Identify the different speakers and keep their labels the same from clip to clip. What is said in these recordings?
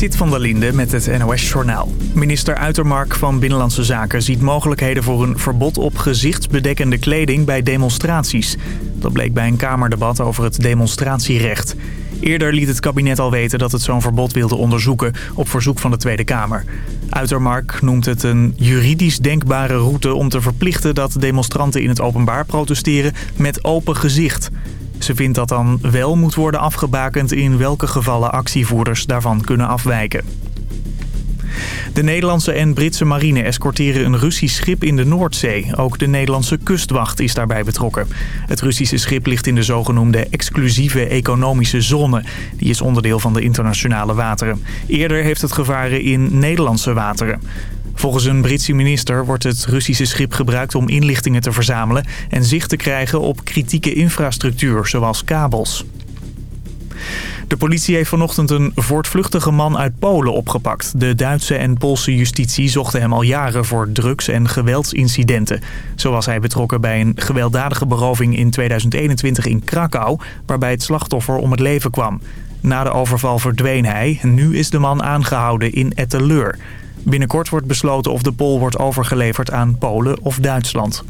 Speaker 1: Sit van der Linde met het NOS-journaal. Minister Uitermark van Binnenlandse Zaken ziet mogelijkheden voor een verbod op gezichtsbedekkende kleding bij demonstraties. Dat bleek bij een Kamerdebat over het demonstratierecht. Eerder liet het kabinet al weten dat het zo'n verbod wilde onderzoeken op verzoek van de Tweede Kamer. Uitermark noemt het een juridisch denkbare route om te verplichten dat demonstranten in het openbaar protesteren met open gezicht. Ze vindt dat dan wel moet worden afgebakend in welke gevallen actievoerders daarvan kunnen afwijken. De Nederlandse en Britse marine escorteren een Russisch schip in de Noordzee. Ook de Nederlandse kustwacht is daarbij betrokken. Het Russische schip ligt in de zogenoemde exclusieve economische zone. Die is onderdeel van de internationale wateren. Eerder heeft het gevaren in Nederlandse wateren. Volgens een Britse minister wordt het Russische schip gebruikt om inlichtingen te verzamelen... en zicht te krijgen op kritieke infrastructuur, zoals kabels. De politie heeft vanochtend een voortvluchtige man uit Polen opgepakt. De Duitse en Poolse justitie zochten hem al jaren voor drugs- en geweldsincidenten. Zo was hij betrokken bij een gewelddadige beroving in 2021 in Krakau... waarbij het slachtoffer om het leven kwam. Na de overval verdween hij. Nu is de man aangehouden in Etteleur. Binnenkort wordt besloten of de Pool wordt overgeleverd aan Polen of Duitsland.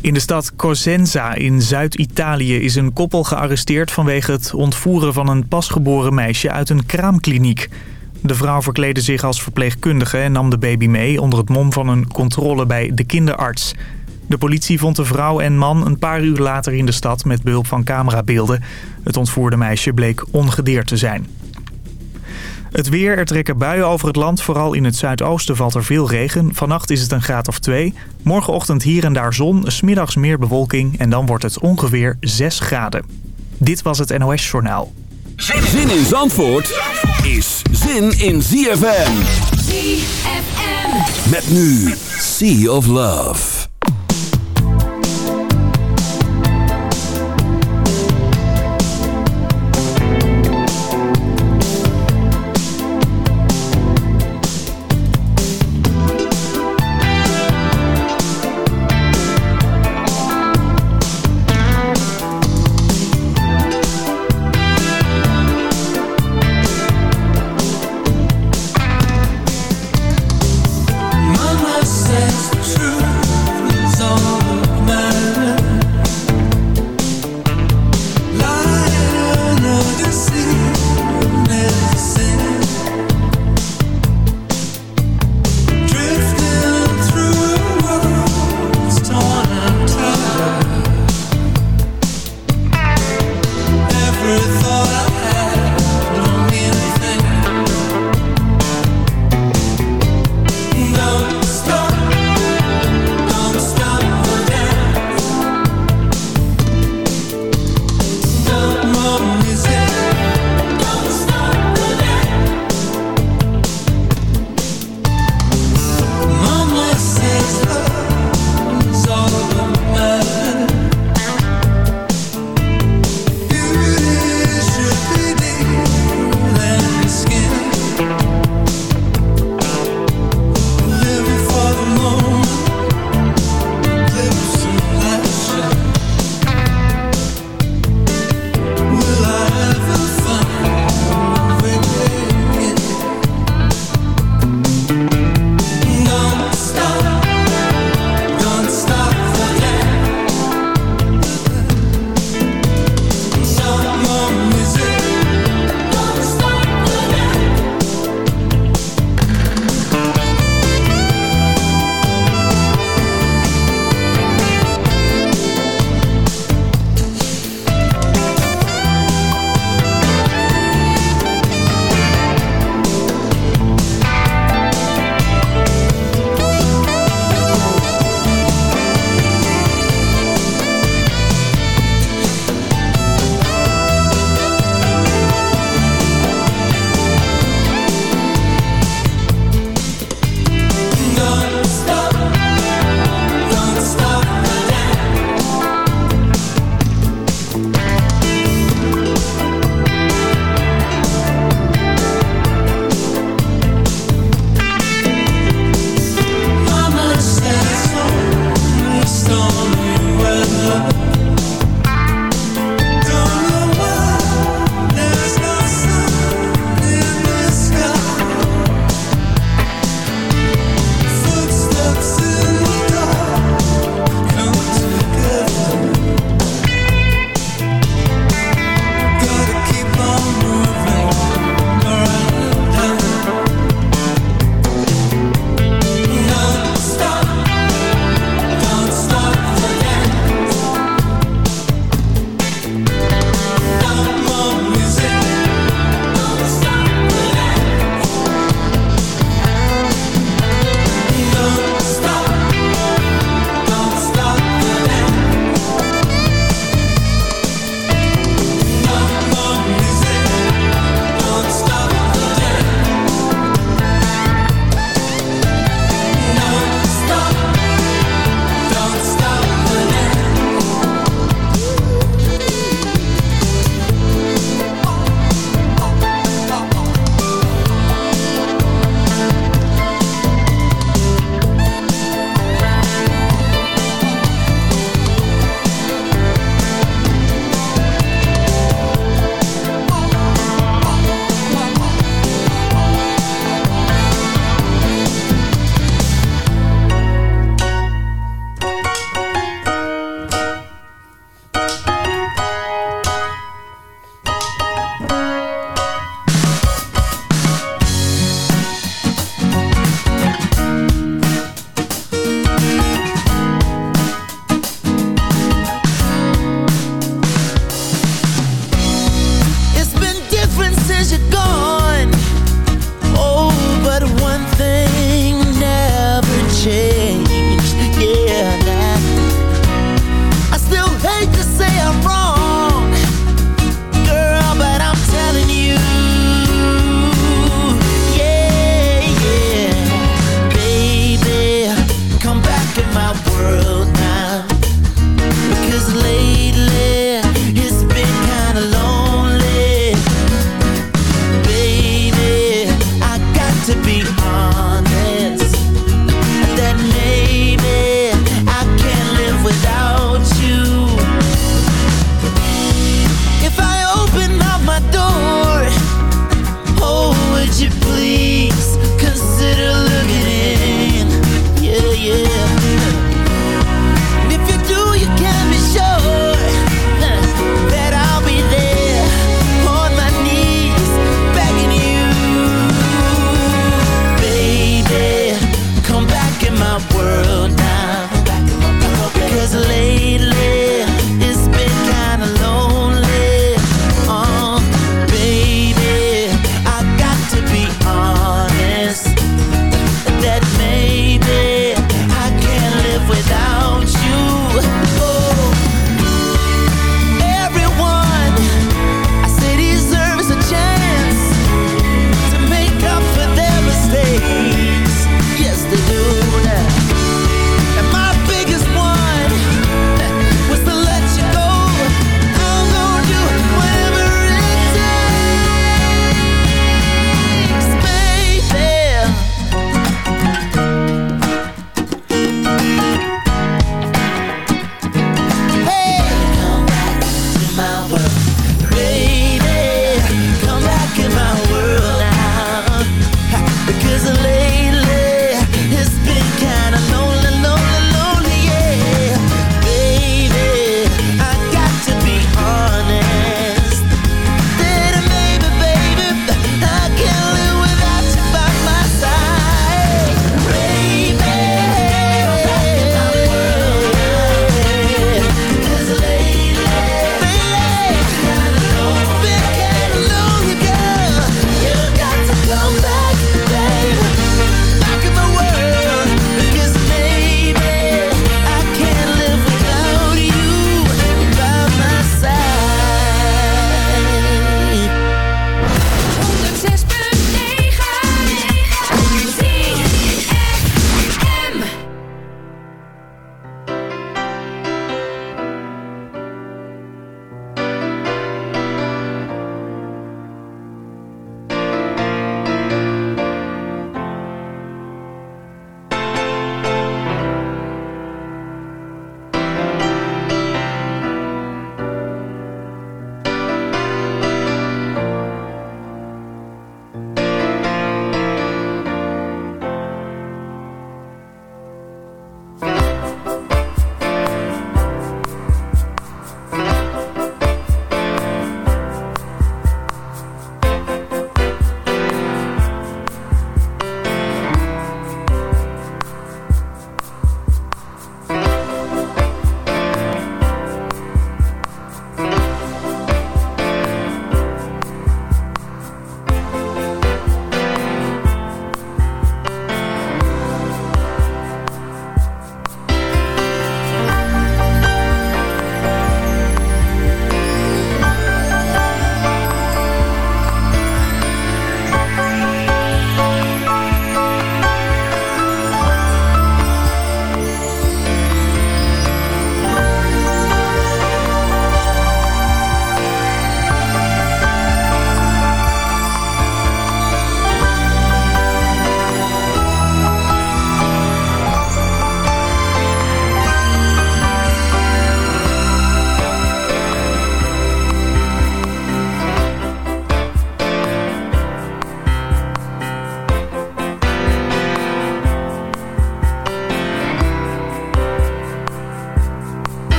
Speaker 1: In de stad Cosenza in Zuid-Italië is een koppel gearresteerd vanwege het ontvoeren van een pasgeboren meisje uit een kraamkliniek. De vrouw verkleedde zich als verpleegkundige en nam de baby mee onder het mom van een controle bij de kinderarts. De politie vond de vrouw en man een paar uur later in de stad met behulp van camerabeelden. Het ontvoerde meisje bleek ongedeerd te zijn. Het weer, er trekken buien over het land. Vooral in het zuidoosten valt er veel regen. Vannacht is het een graad of twee. Morgenochtend hier en daar zon, smiddags meer bewolking... en dan wordt het ongeveer 6 graden. Dit was het NOS Journaal.
Speaker 2: Zin in Zandvoort is zin in ZFM.
Speaker 3: ZFM.
Speaker 2: Met nu Sea of Love.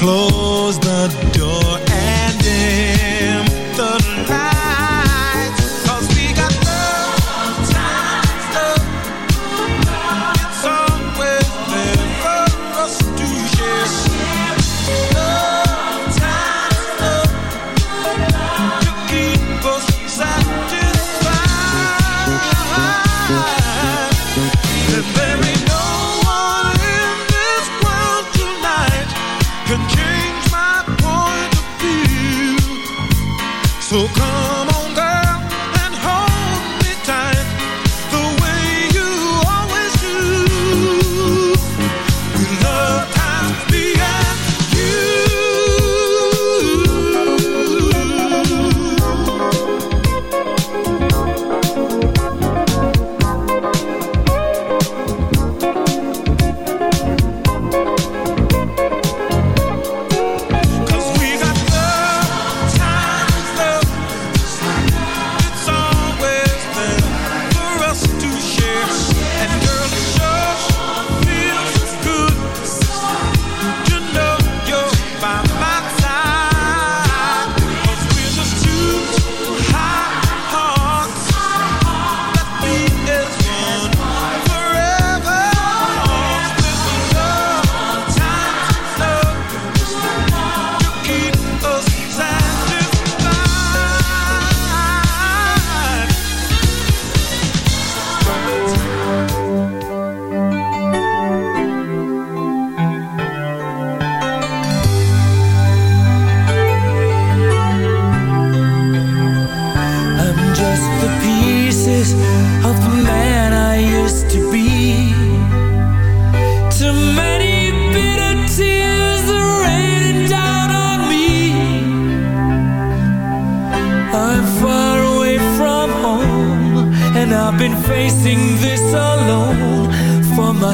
Speaker 4: close the door and dim the light.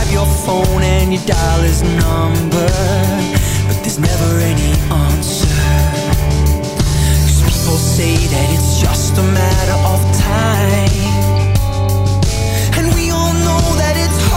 Speaker 4: have your phone and you dial his number But there's never any answer. Cause people say that it's just a matter of time. And
Speaker 5: we all know that it's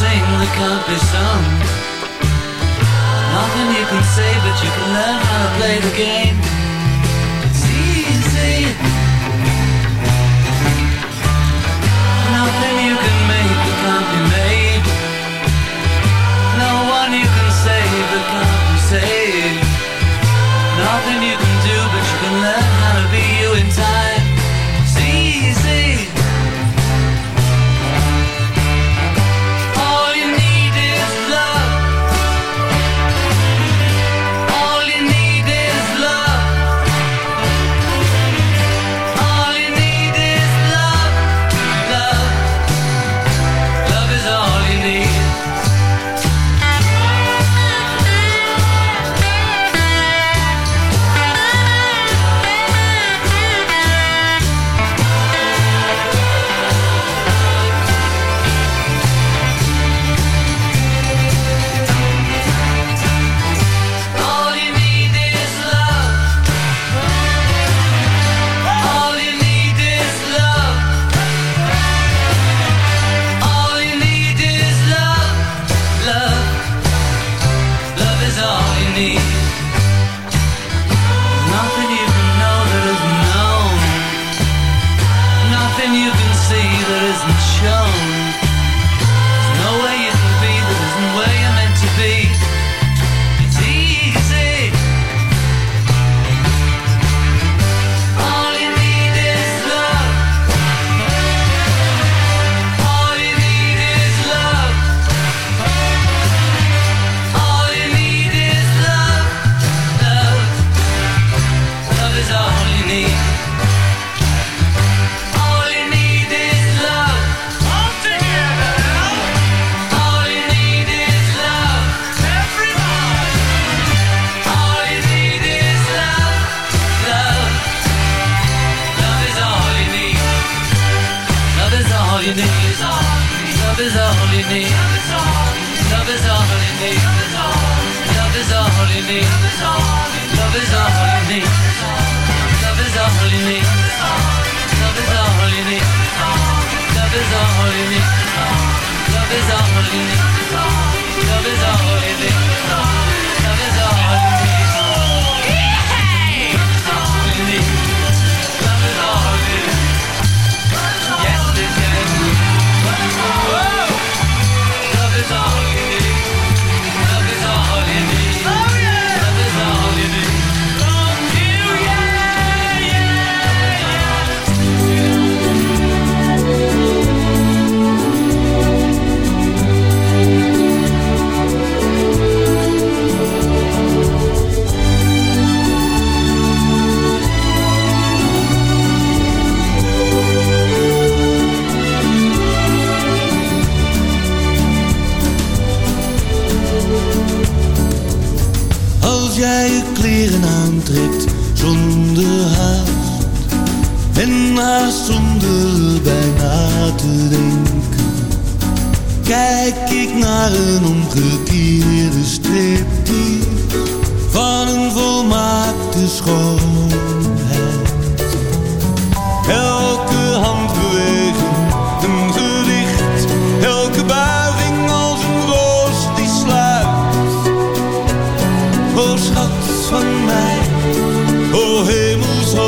Speaker 5: sing the can't be sung Nothing you can say but you can learn how to play the game. It's easy. Nothing you can make but can't be made.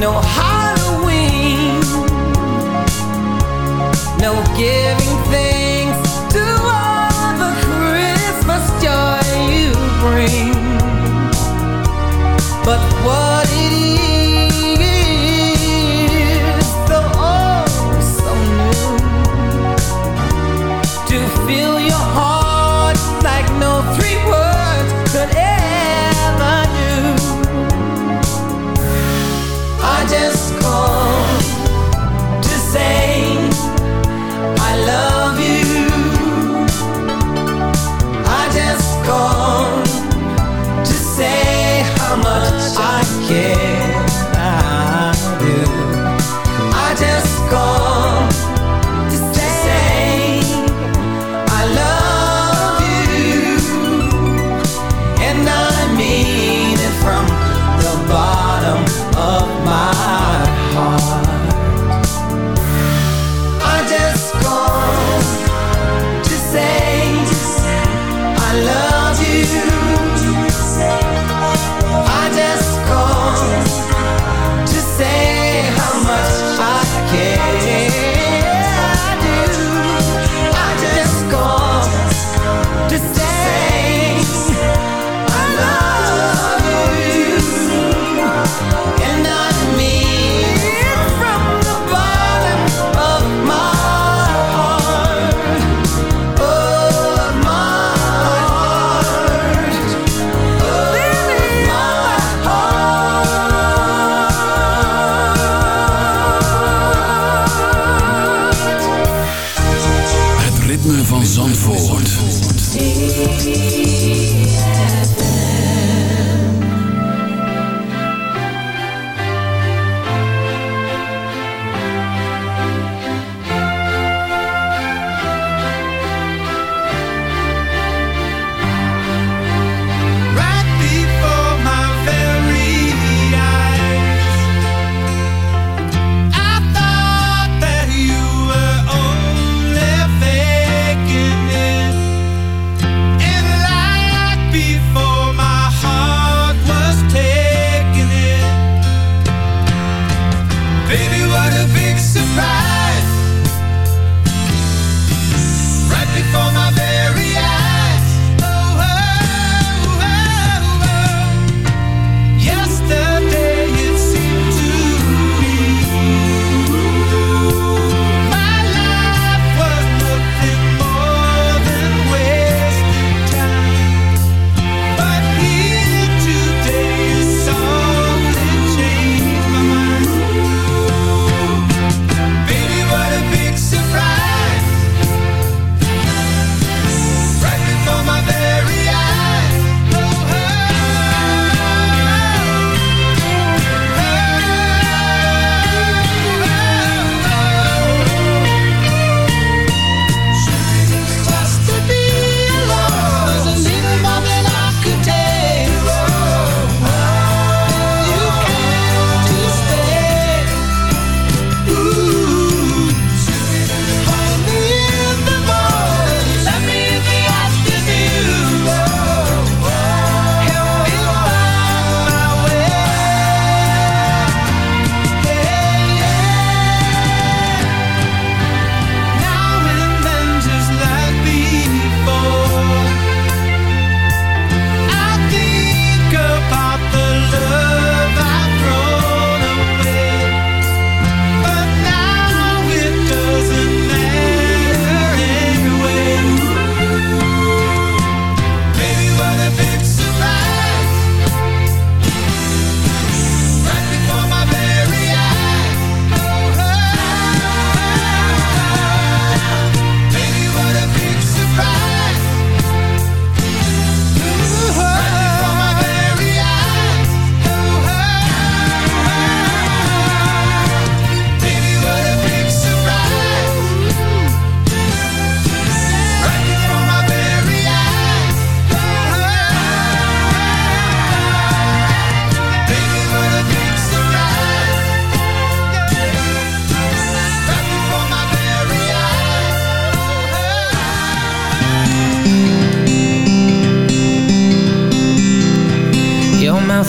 Speaker 6: no Halloween, no giving thanks to all the Christmas joy you bring.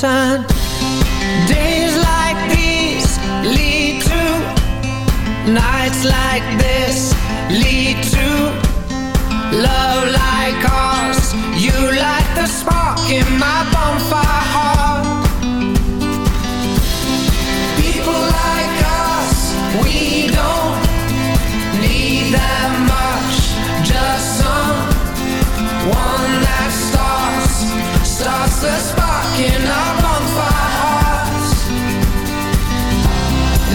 Speaker 4: time.